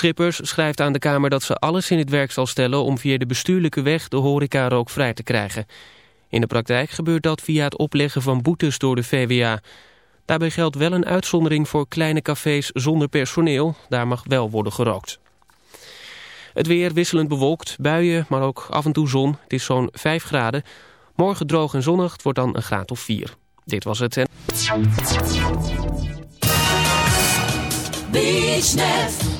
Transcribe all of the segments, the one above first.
Schippers schrijft aan de Kamer dat ze alles in het werk zal stellen om via de bestuurlijke weg de horeca rookvrij te krijgen. In de praktijk gebeurt dat via het opleggen van boetes door de VWA. Daarbij geldt wel een uitzondering voor kleine cafés zonder personeel. Daar mag wel worden gerookt. Het weer wisselend bewolkt, buien, maar ook af en toe zon. Het is zo'n 5 graden. Morgen droog en zonnig, het wordt dan een graad of 4. Dit was het. BeachNet,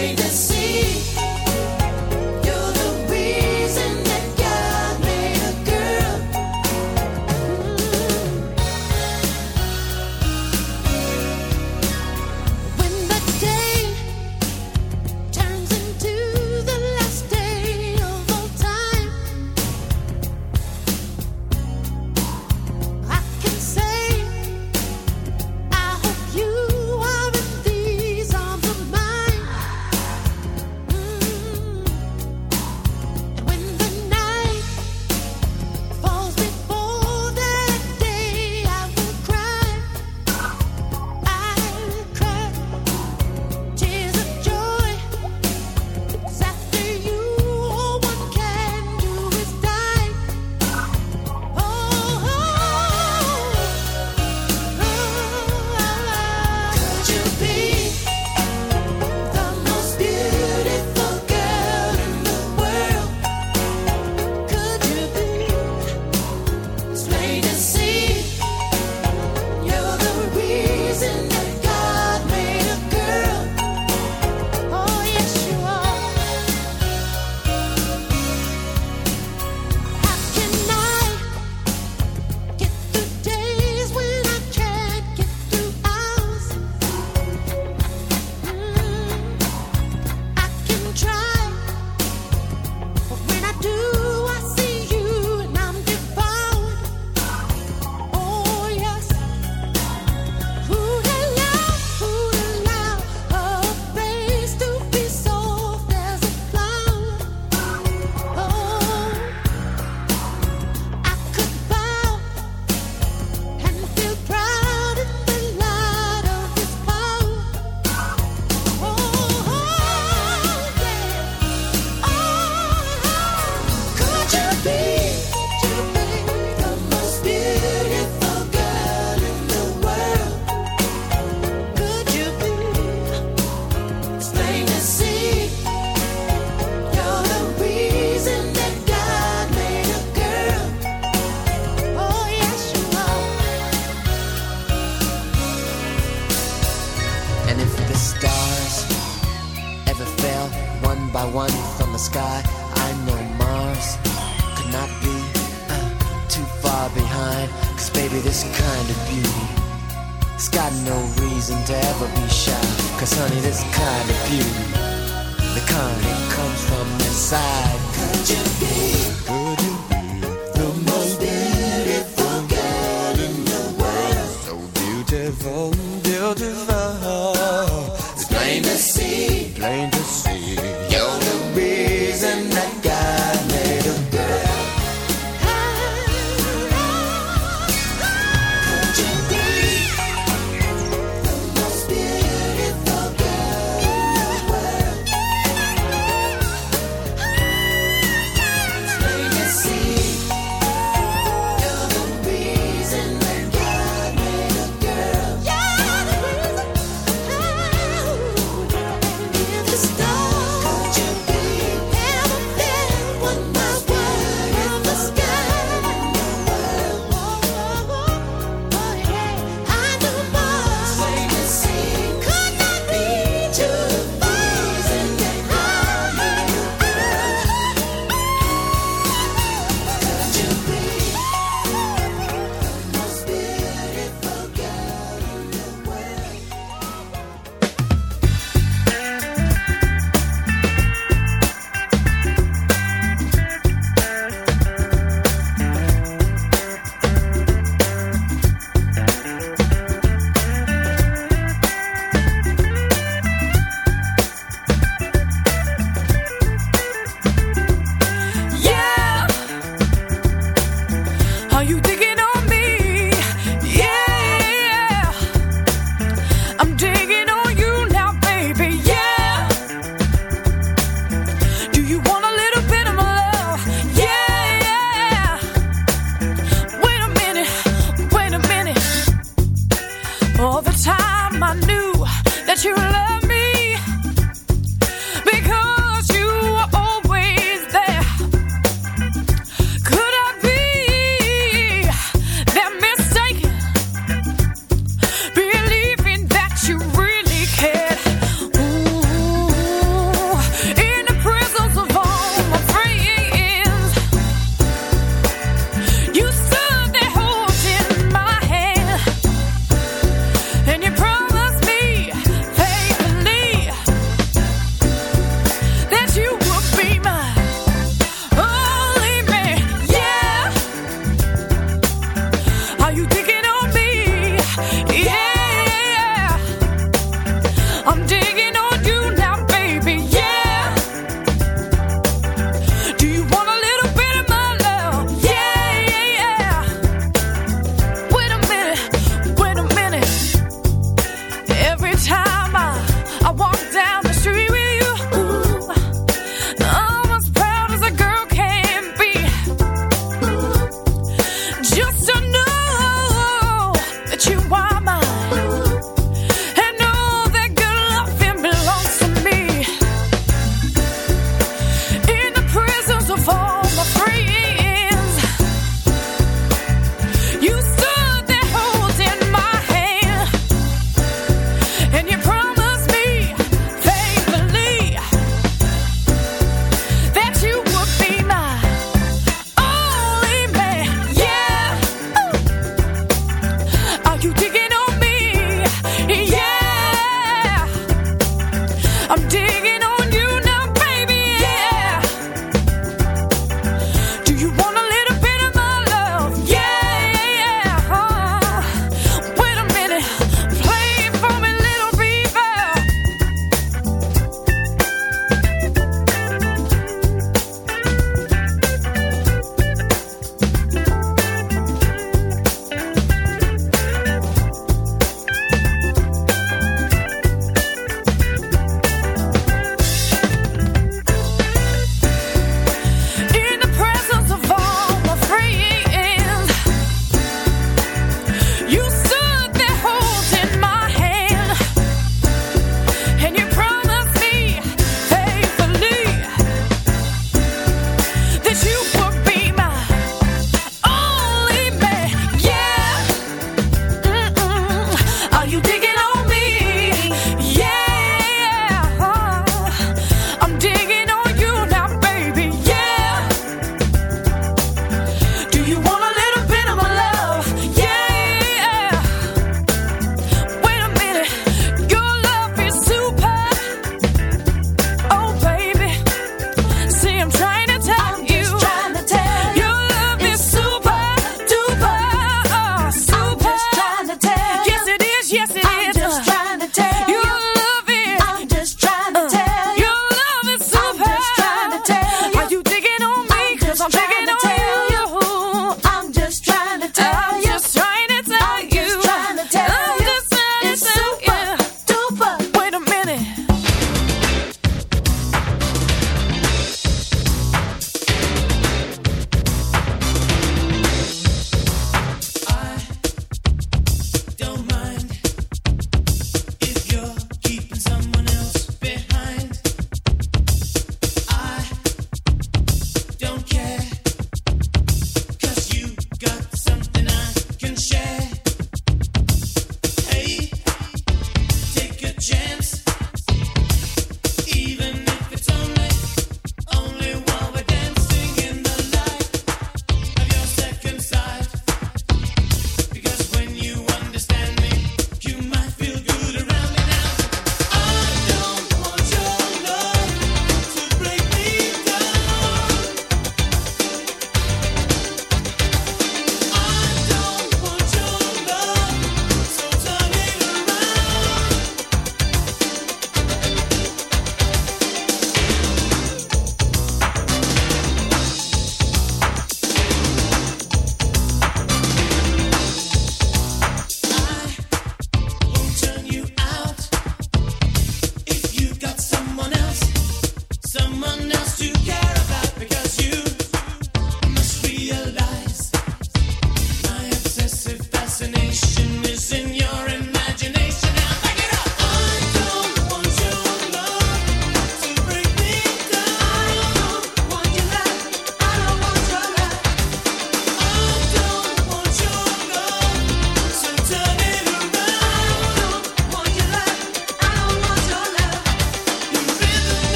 afraid to see.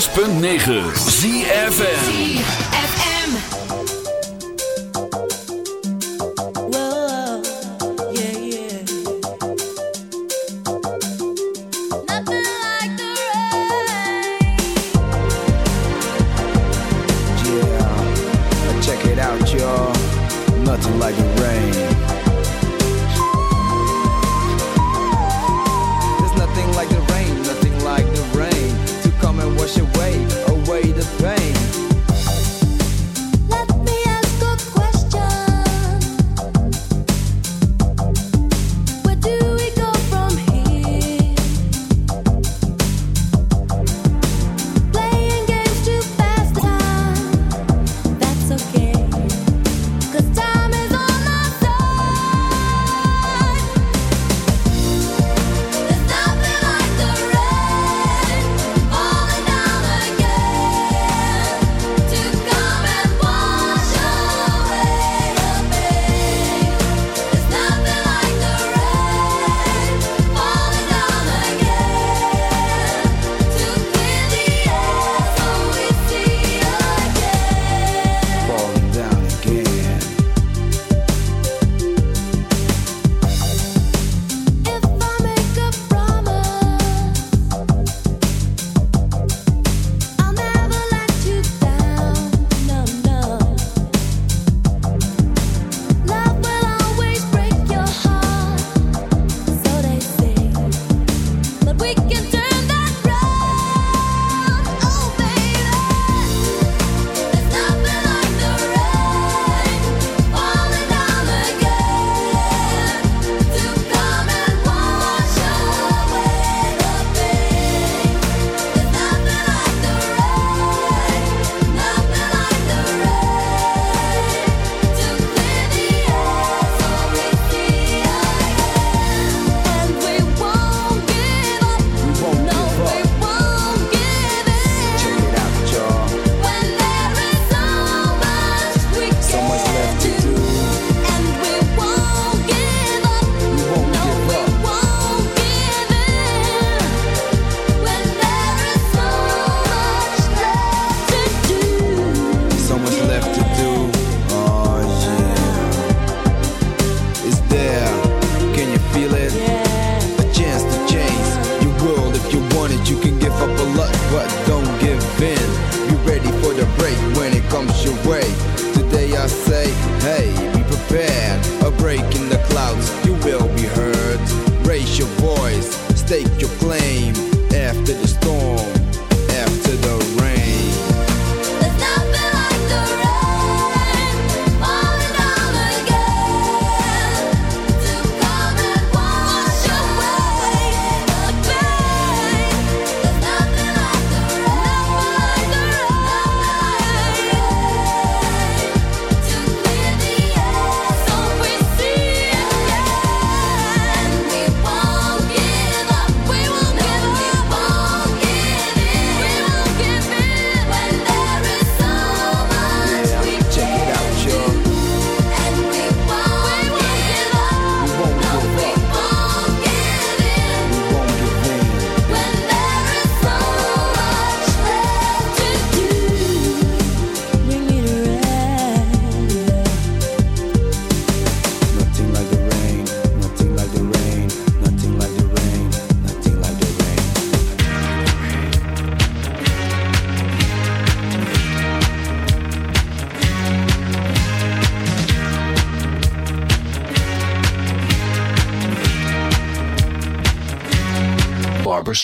106.9 ZFM.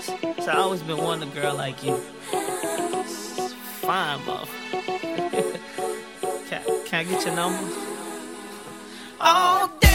So I always been wanting a girl like you. It's fine, bro. can, can I get your number? Oh,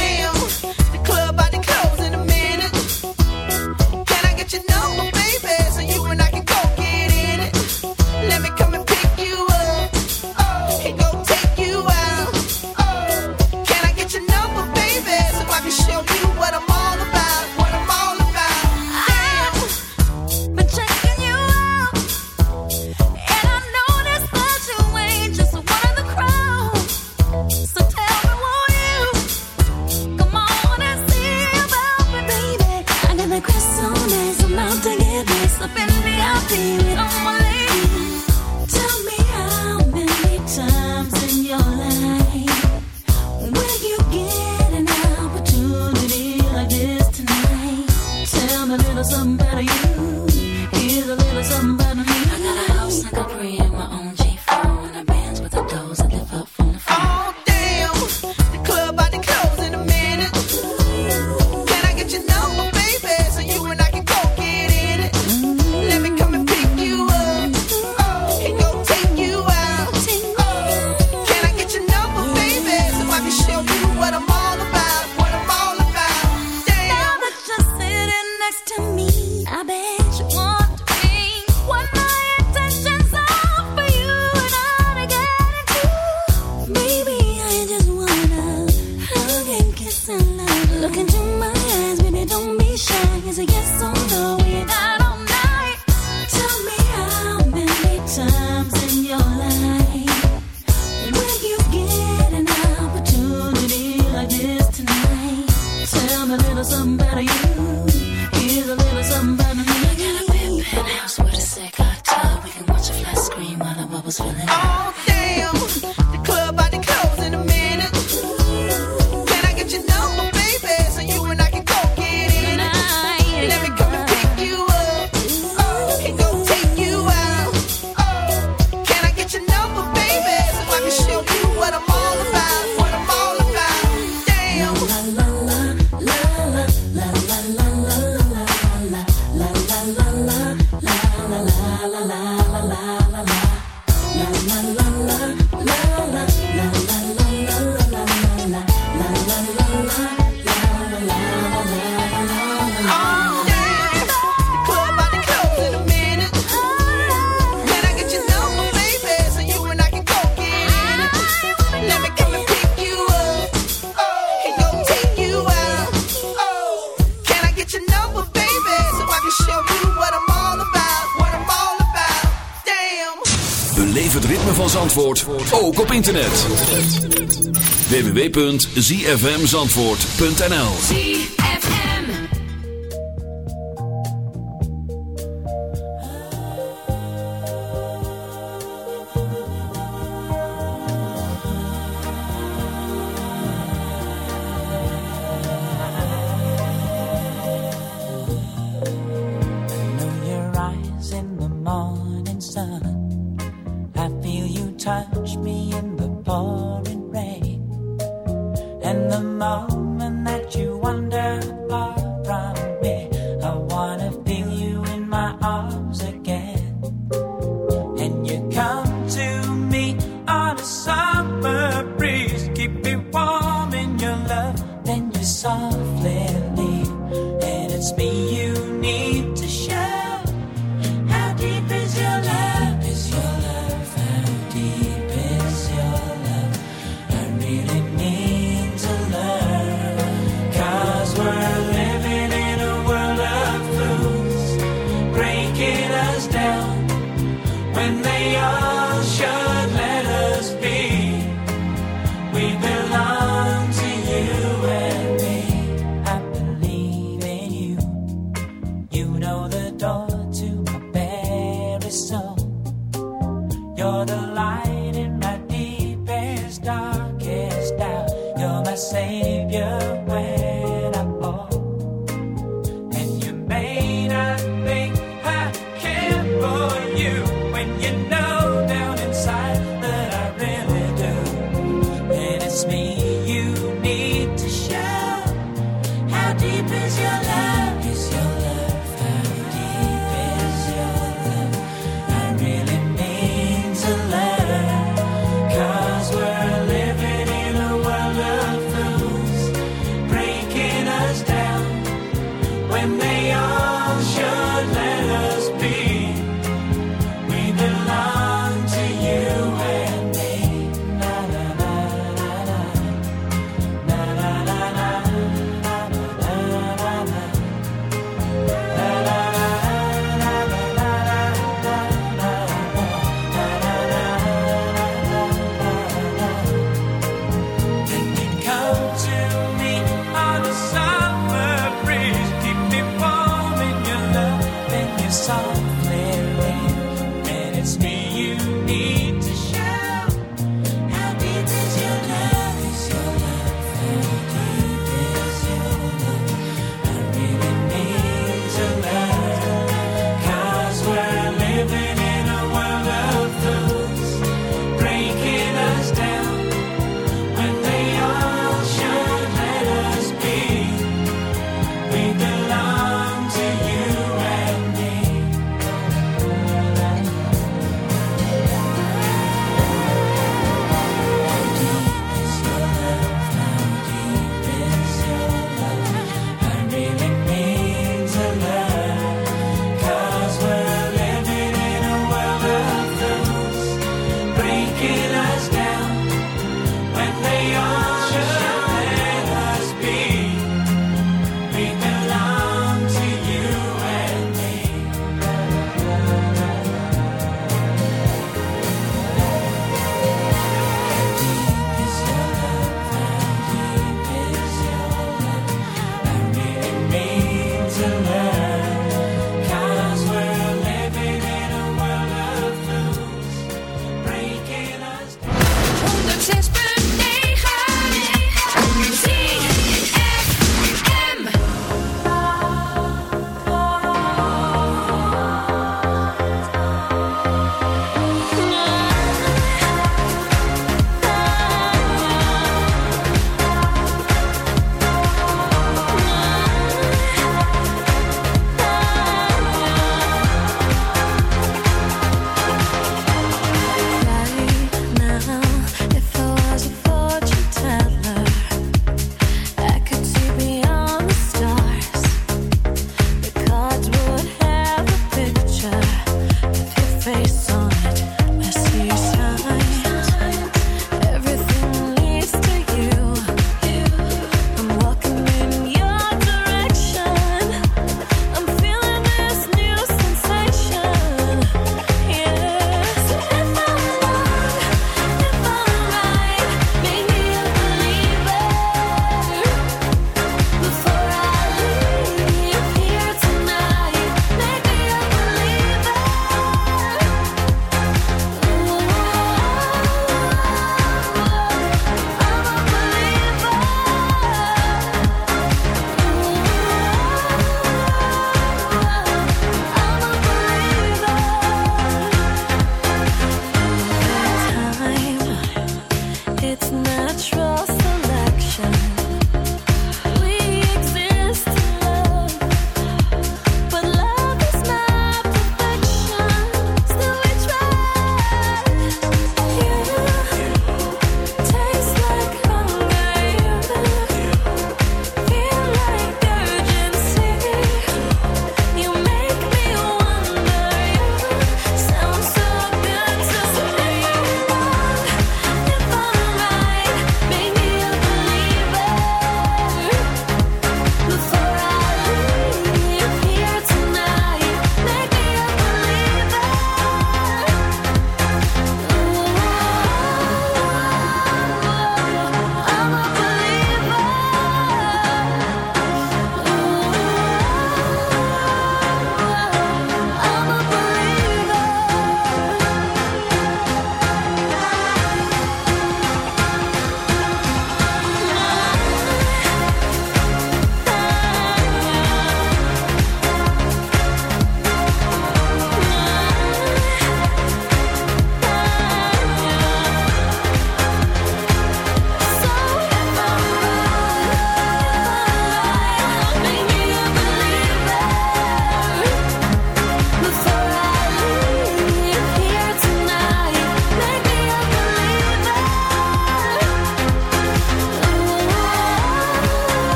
www.zfmzandvoort.nl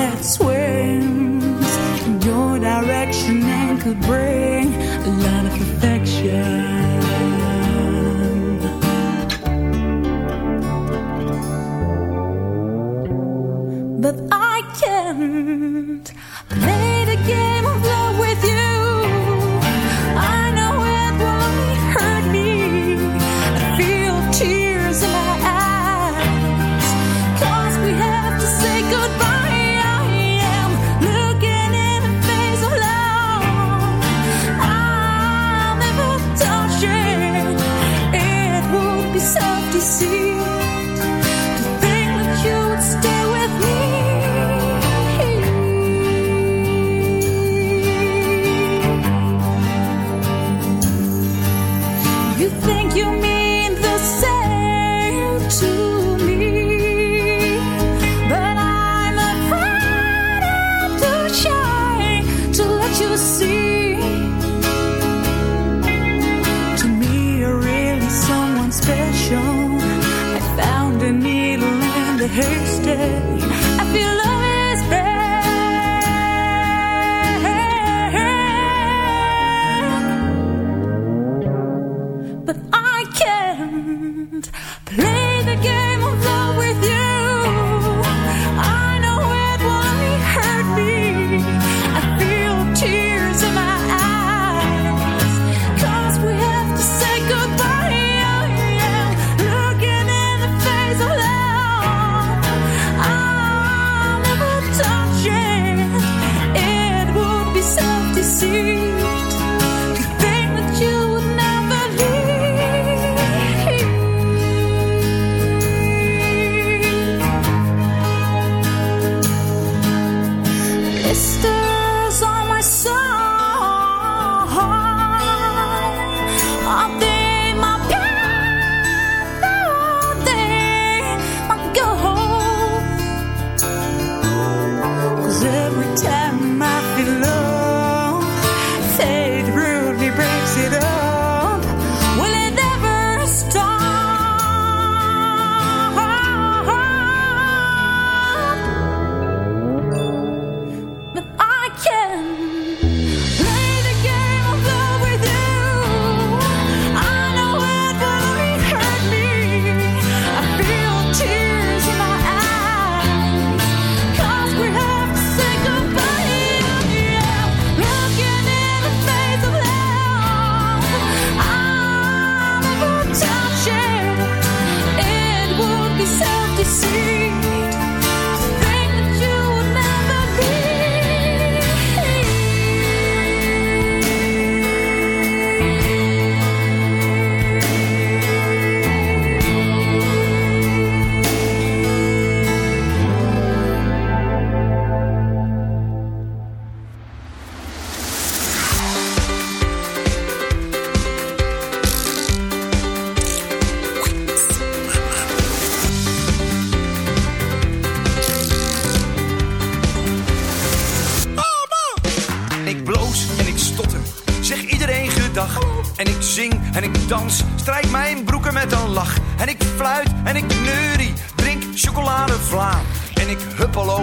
that swims in your direction and could bring a lot of affection.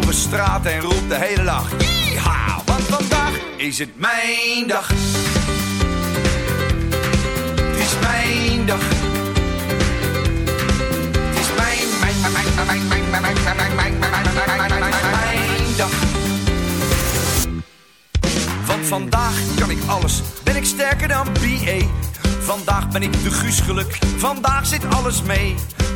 Over straat en roep de hele dag. Yeeha, want vandaag is het mijn dag. Het is mijn dag. Het is mijn, mijn, mijn, mijn, mijn, mijn, mijn, mijn, mijn, mijn, mijn, mijn dag. Want vandaag kan ik alles, ben ik sterker dan BA. Vandaag ben ik de Guus geluk, vandaag zit alles mee.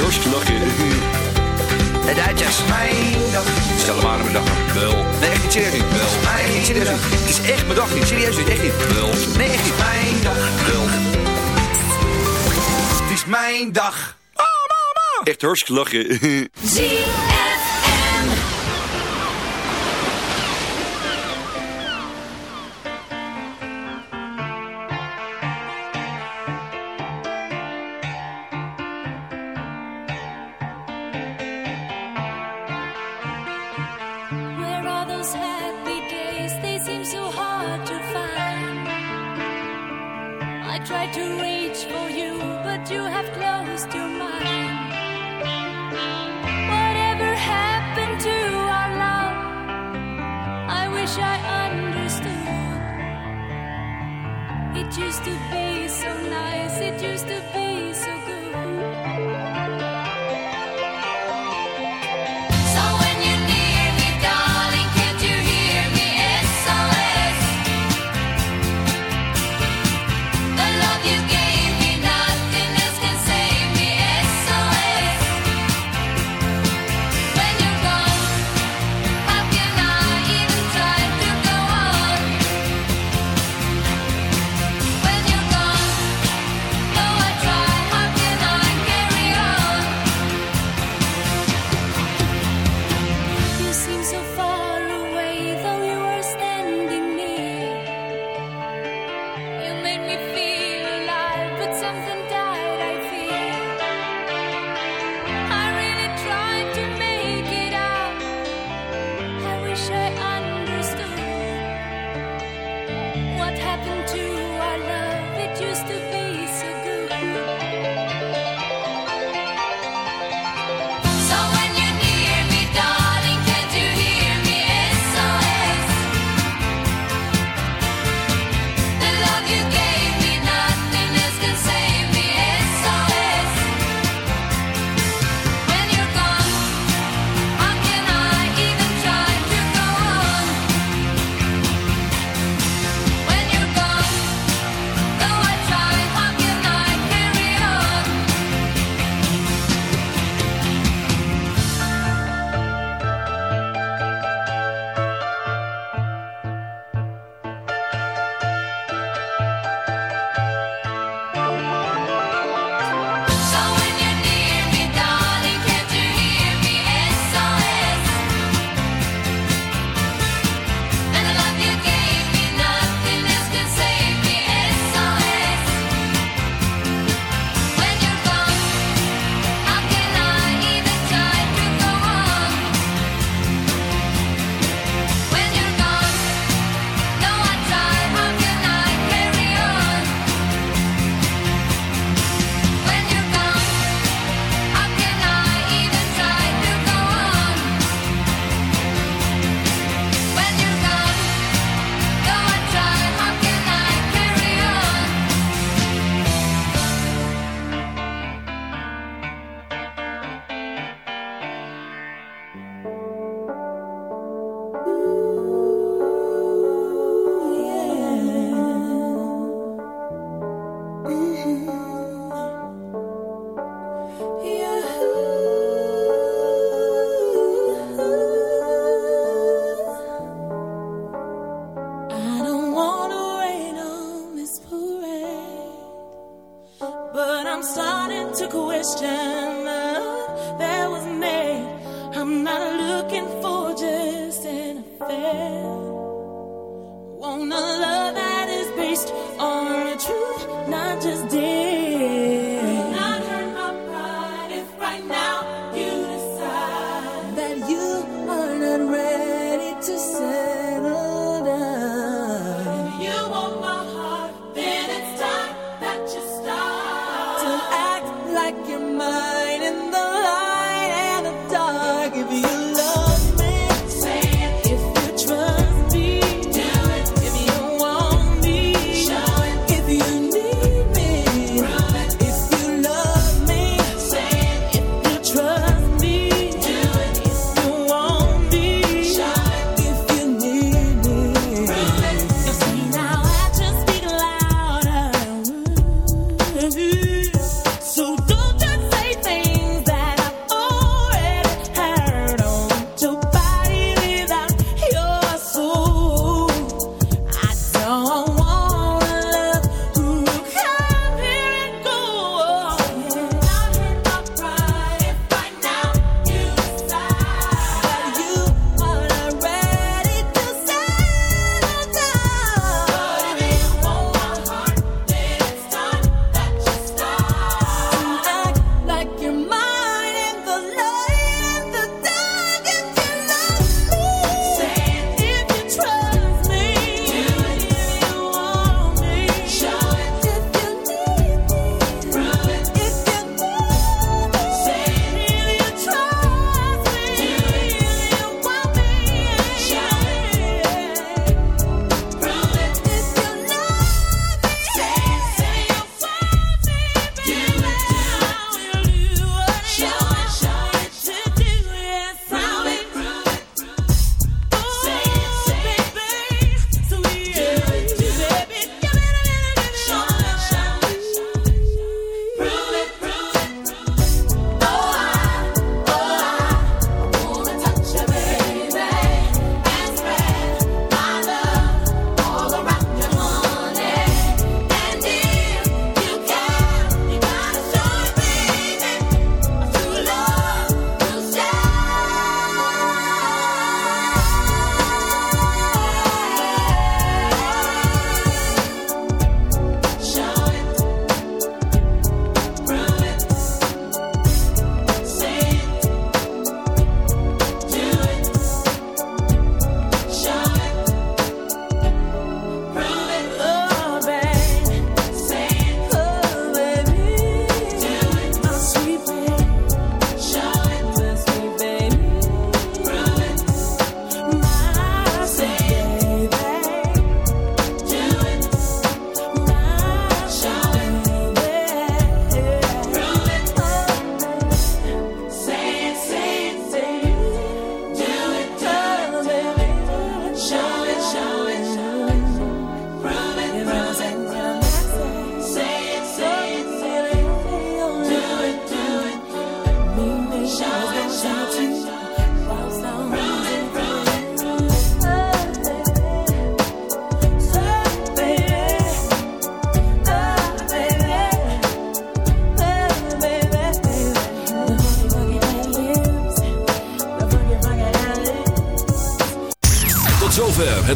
Hartstikke lachen. De Duitsers. Mijn dag. Stel hem aan mijn dag. Wel. Nee, echt niet serieus niet. Wel. Nee, echt niet serieus. Het is echt mijn dag niet. Serieus niet. Echt niet. Wel. Nee, echt niet. Mijn dag. Wel. Het is mijn dag. Oh, mama. Echt hartstikke lachen. ZFM.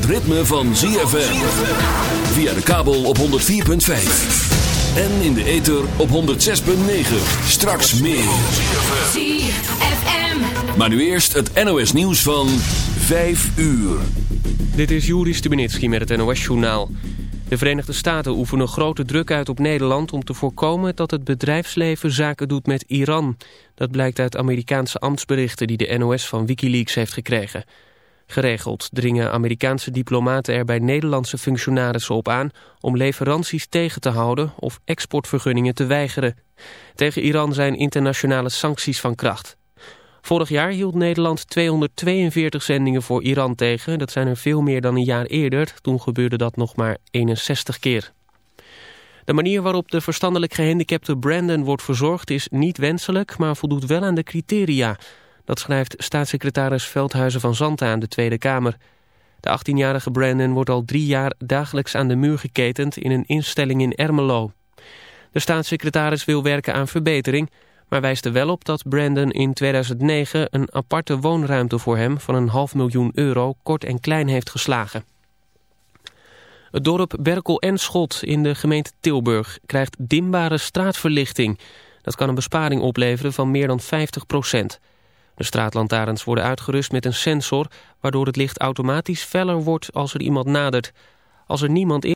Ritme van ZFM. Via de kabel op 104.5. En in de ether op 106.9. Straks meer. ZFM. Maar nu eerst het NOS nieuws van 5 uur. Dit is Juri Stubenitski met het NOS-journaal. De Verenigde Staten oefenen grote druk uit op Nederland... om te voorkomen dat het bedrijfsleven zaken doet met Iran. Dat blijkt uit Amerikaanse ambtsberichten... die de NOS van Wikileaks heeft gekregen. Geregeld dringen Amerikaanse diplomaten er bij Nederlandse functionarissen op aan... om leveranties tegen te houden of exportvergunningen te weigeren. Tegen Iran zijn internationale sancties van kracht. Vorig jaar hield Nederland 242 zendingen voor Iran tegen. Dat zijn er veel meer dan een jaar eerder. Toen gebeurde dat nog maar 61 keer. De manier waarop de verstandelijk gehandicapte Brandon wordt verzorgd is niet wenselijk, maar voldoet wel aan de criteria. Dat schrijft staatssecretaris Veldhuizen van Zanten aan de Tweede Kamer. De 18-jarige Brandon wordt al drie jaar dagelijks aan de muur geketend in een instelling in Ermelo. De staatssecretaris wil werken aan verbetering, maar wijst er wel op dat Brandon in 2009 een aparte woonruimte voor hem van een half miljoen euro kort en klein heeft geslagen. Het dorp Berkel en Schot in de gemeente Tilburg krijgt dimbare straatverlichting. Dat kan een besparing opleveren van meer dan 50 procent. De straatlantaarns worden uitgerust met een sensor... waardoor het licht automatisch feller wordt als er iemand nadert. Als er niemand is...